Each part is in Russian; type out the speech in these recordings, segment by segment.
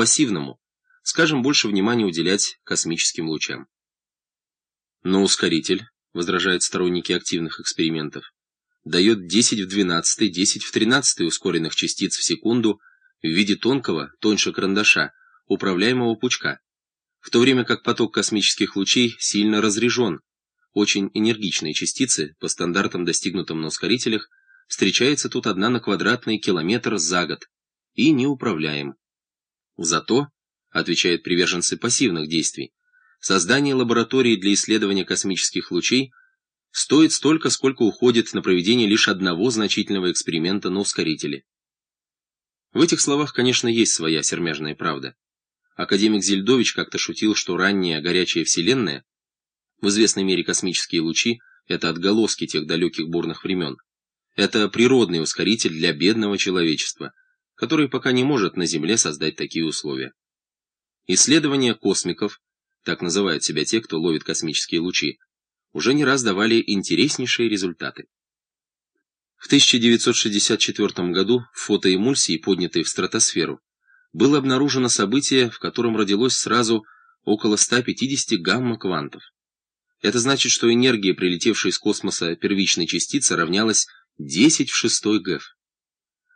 пассивному, скажем, больше внимания уделять космическим лучам. Но ускоритель, возражают сторонники активных экспериментов, дает 10 в 12, 10 в 13 ускоренных частиц в секунду в виде тонкого, тоньше карандаша, управляемого пучка, в то время как поток космических лучей сильно разрежен. Очень энергичные частицы, по стандартам, достигнутым на ускорителях, встречается тут одна на квадратный километр за год и неуправляем. Зато, отвечают приверженцы пассивных действий, создание лаборатории для исследования космических лучей стоит столько, сколько уходит на проведение лишь одного значительного эксперимента на ускорителе. В этих словах, конечно, есть своя сермяжная правда. Академик Зельдович как-то шутил, что ранняя горячая Вселенная, в известной мере космические лучи, это отголоски тех далеких бурных времен. Это природный ускоритель для бедного человечества, который пока не может на Земле создать такие условия. Исследования космиков, так называют себя те, кто ловит космические лучи, уже не раз давали интереснейшие результаты. В 1964 году в фотоэмульсии, поднятой в стратосферу, было обнаружено событие, в котором родилось сразу около 150 гамма-квантов. Это значит, что энергия, прилетевшая из космоса первичной частицы, равнялась 10 в шестой ГЭФ.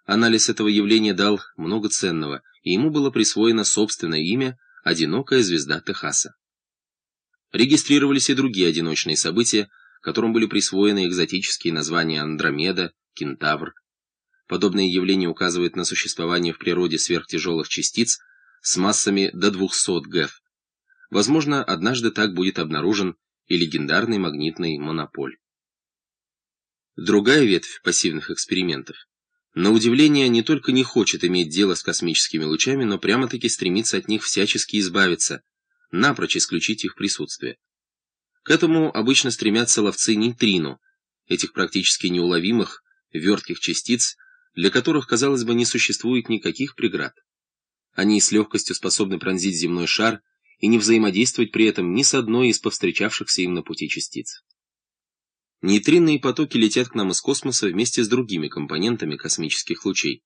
Анализ этого явления дал много ценного, и ему было присвоено собственное имя «Одинокая звезда Техаса». Регистрировались и другие одиночные события, которым были присвоены экзотические названия Андромеда, Кентавр. Подобные явления указывают на существование в природе сверхтяжелых частиц с массами до 200 ГЭФ. Возможно, однажды так будет обнаружен и легендарный магнитный монополь. Другая ветвь пассивных экспериментов, на удивление, не только не хочет иметь дело с космическими лучами, но прямо-таки стремится от них всячески избавиться – напрочь исключить их присутствие. К этому обычно стремятся ловцы нейтрино, этих практически неуловимых, вертких частиц, для которых, казалось бы, не существует никаких преград. Они с легкостью способны пронзить земной шар и не взаимодействовать при этом ни с одной из повстречавшихся им на пути частиц. Нейтринные потоки летят к нам из космоса вместе с другими компонентами космических лучей.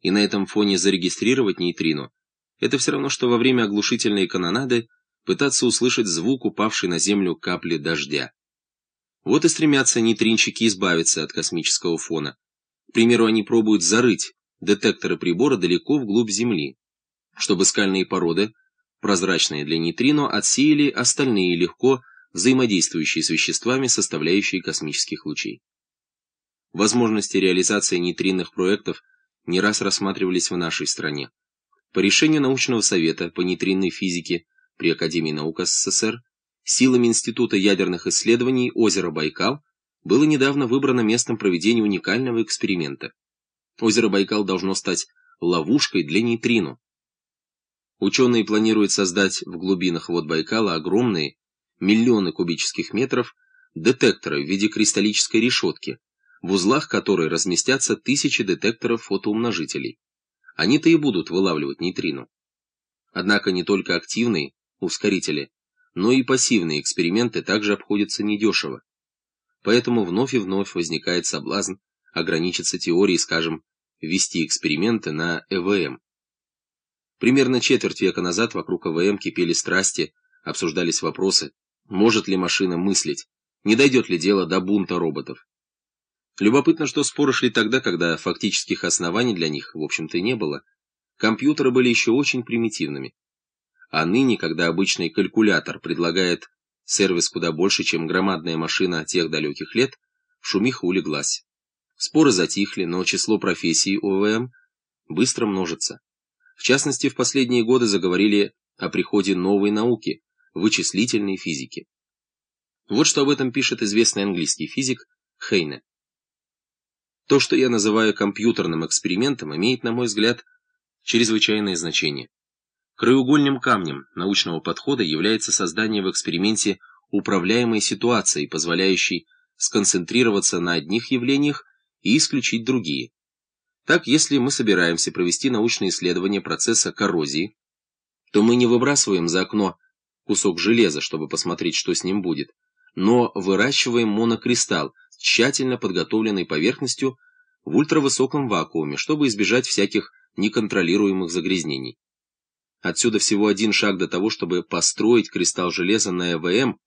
И на этом фоне зарегистрировать нейтрино это все равно, что во время оглушительной канонады пытаться услышать звук упавшей на землю капли дождя. Вот и стремятся нейтринчики избавиться от космического фона. К примеру, они пробуют зарыть детекторы прибора далеко вглубь Земли, чтобы скальные породы, прозрачные для нейтрино, отсеяли остальные легко взаимодействующие с веществами, составляющие космических лучей. Возможности реализации нейтринных проектов не раз рассматривались в нашей стране. По решению научного совета по нейтринной физике при Академии наук СССР силами Института ядерных исследований озеро Байкал было недавно выбрано местом проведения уникального эксперимента. Озеро Байкал должно стать ловушкой для нейтрино. Ученые планируют создать в глубинах вод Байкала огромные, миллионы кубических метров, детекторы в виде кристаллической решетки, в узлах которой разместятся тысячи детекторов фотоумножителей. Они-то и будут вылавливать нейтрино. Однако не только активные ускорители, но и пассивные эксперименты также обходятся недешево. Поэтому вновь и вновь возникает соблазн ограничиться теорией, скажем, вести эксперименты на ЭВМ. Примерно четверть века назад вокруг ЭВМ кипели страсти, обсуждались вопросы, может ли машина мыслить, не дойдет ли дело до бунта роботов. Любопытно, что споры шли тогда, когда фактических оснований для них, в общем-то, не было. Компьютеры были еще очень примитивными. А ныне, когда обычный калькулятор предлагает сервис куда больше, чем громадная машина тех далеких лет, шумиха улеглась. Споры затихли, но число профессий ОВМ быстро множится. В частности, в последние годы заговорили о приходе новой науки – вычислительной физики. Вот что об этом пишет известный английский физик Хейне. То, что я называю компьютерным экспериментом, имеет, на мой взгляд, чрезвычайное значение. Краеугольным камнем научного подхода является создание в эксперименте управляемой ситуации, позволяющей сконцентрироваться на одних явлениях и исключить другие. Так, если мы собираемся провести научное исследование процесса коррозии, то мы не выбрасываем за окно кусок железа, чтобы посмотреть, что с ним будет, но выращиваем монокристалл, тщательно подготовленной поверхностью в ультравысоком вакууме, чтобы избежать всяких неконтролируемых загрязнений. Отсюда всего один шаг до того, чтобы построить кристалл железа на ЭВМ